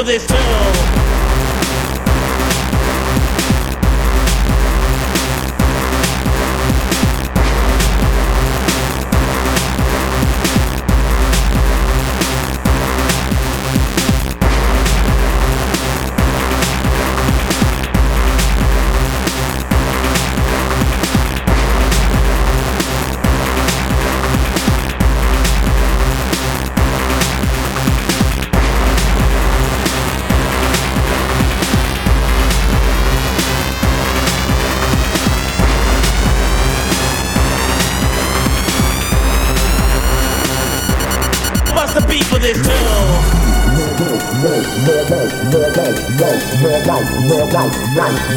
for this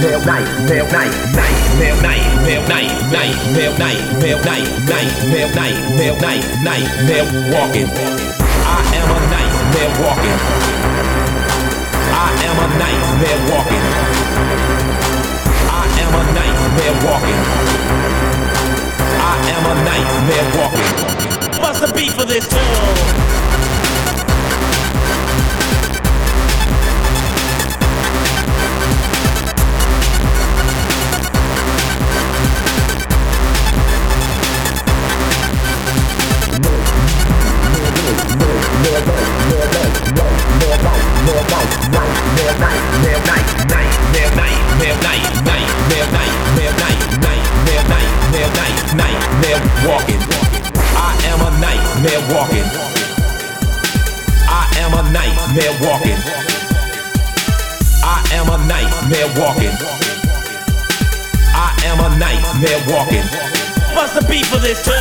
nightmare night, nightmare night, nightmare nightmare night, nightmare nightmare night, nightmare nightmare night, nightmare walking. I am a nightmare walking. I am a nightmare walking. I am a nightmare walking. I am a nightmare walking. What's the beat for this tune? Nightmare walking. I am a nightmare walking. What's the beat for this tune?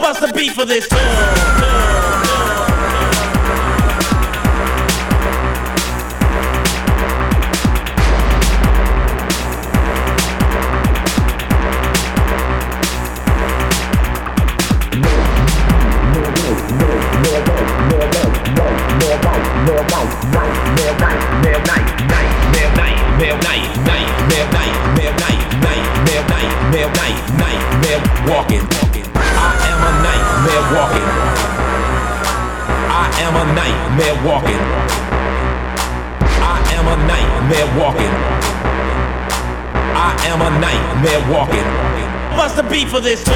What's the beat for this this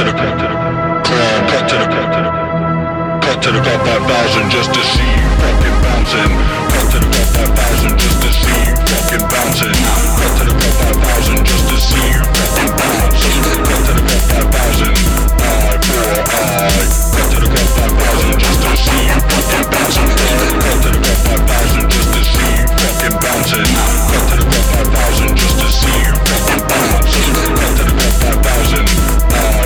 to the crown, cut to the cut to the cut five thousand just to see you fucking bouncing. Cut to the cut five thousand just to see you fucking bouncing. Cut to the cut five thousand just to see you fucking bouncing. Cut to the cut five thousand eye for eye. Cut to the cut five thousand just to see you fucking bouncing. Cut to the cut five thousand just to see you fucking bouncing. Cut to the cut five thousand just to see you fucking bouncing. Cut to the cut five thousand.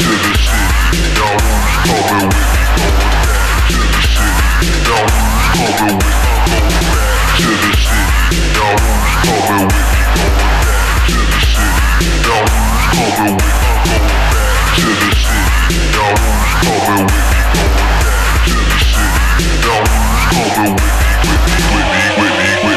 with me, with me, with me.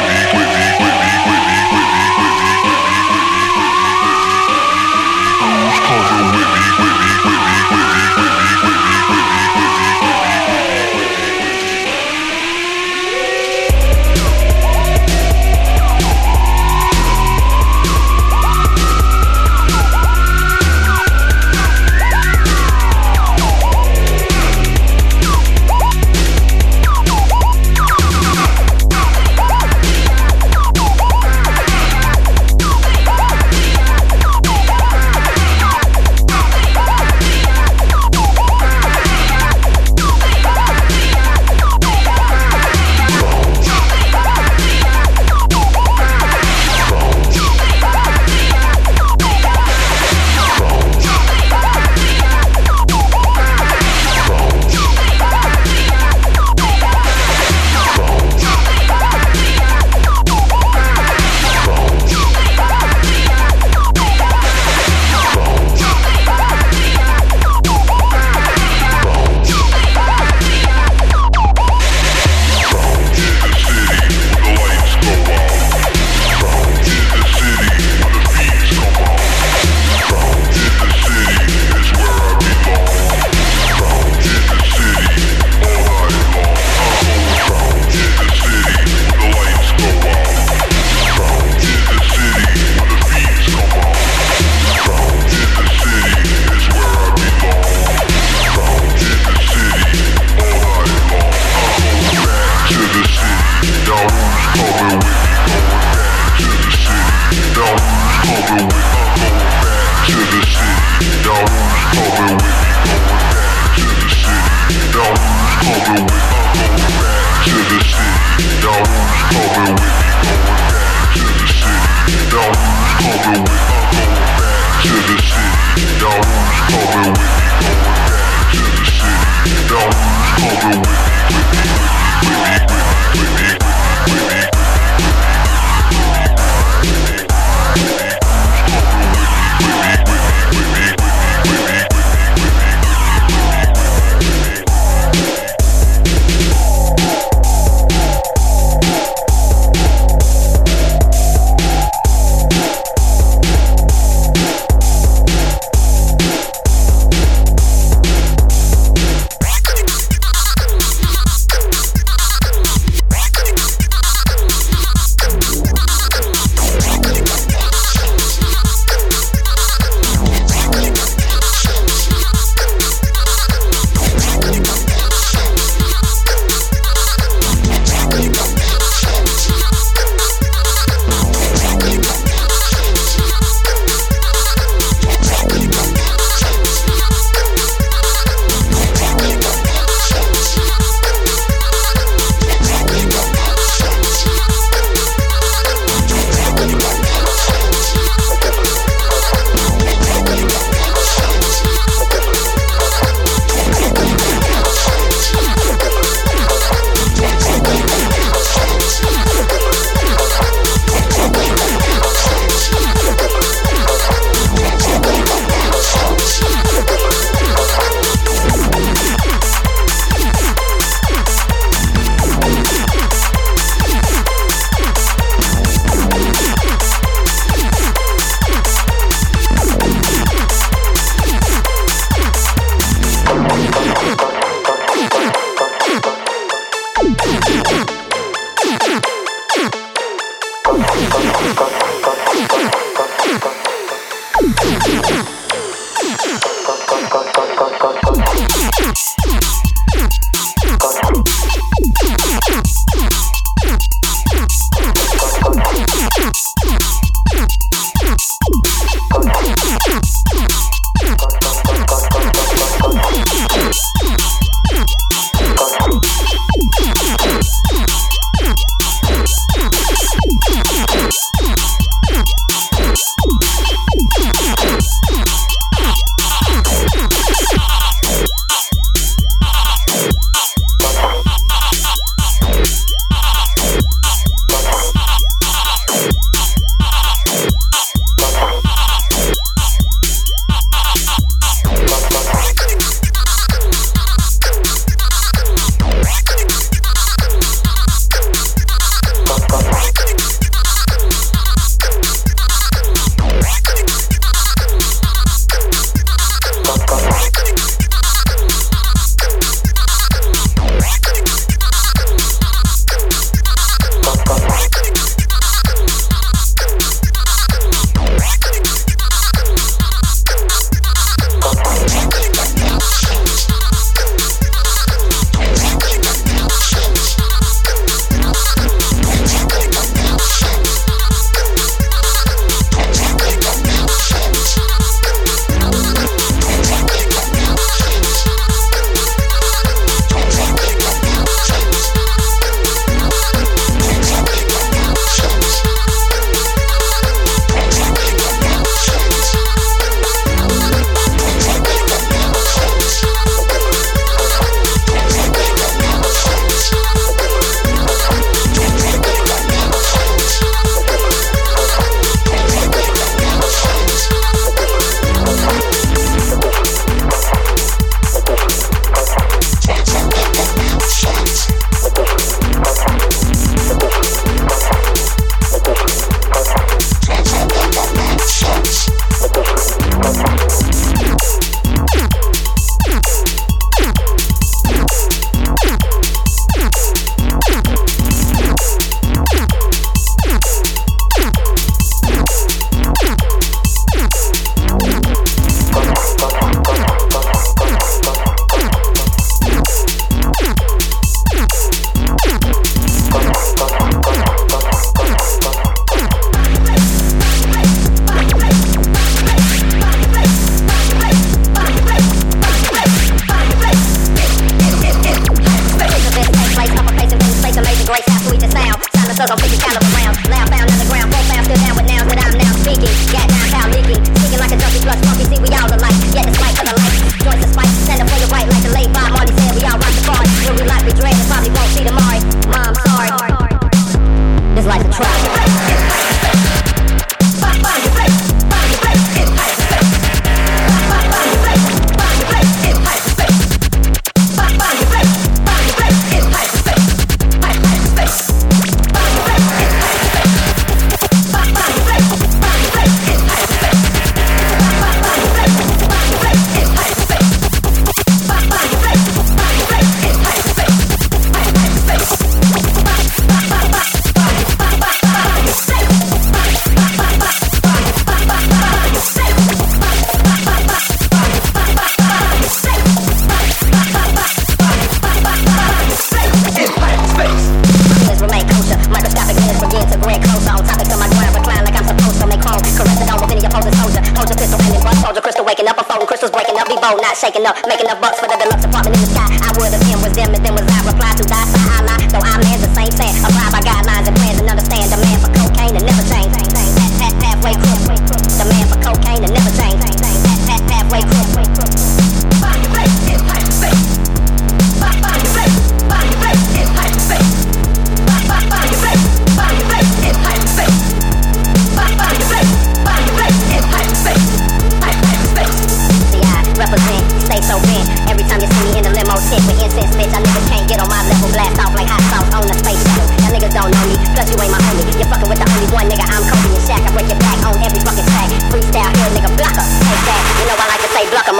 sweet and sound. Sign a circle, pick a caliber round. Loud, bound, underground, profound, still down with nouns that I'm now speaking. Got down, how leaking. Speaking like a junkie, plus funky, see we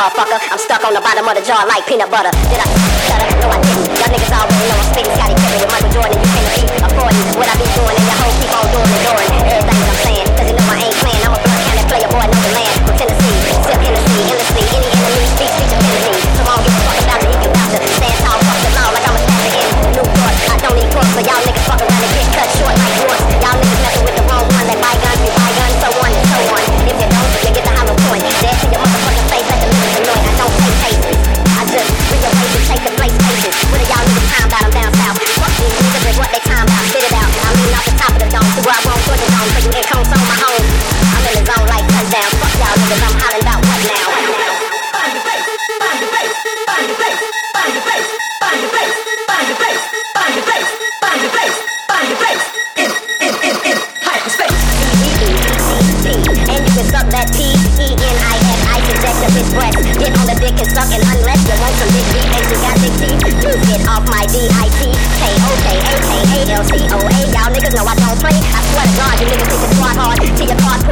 motherfucker. I'm stuck on the bottom of the jar like peanut butter. Did I shut up? No, I didn't.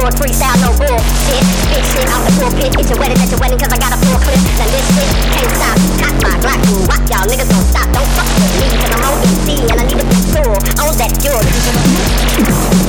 hardcore freestyle, no bull shit. Bitch shit out the pulpit, It's your wedding at your wedding, cause I got a full clip. Now this shit can't stop. Cock my Glock and rock y'all niggas don't stop. Don't fuck with me, cause I'm on DC and I need to be cool. On that Jordan.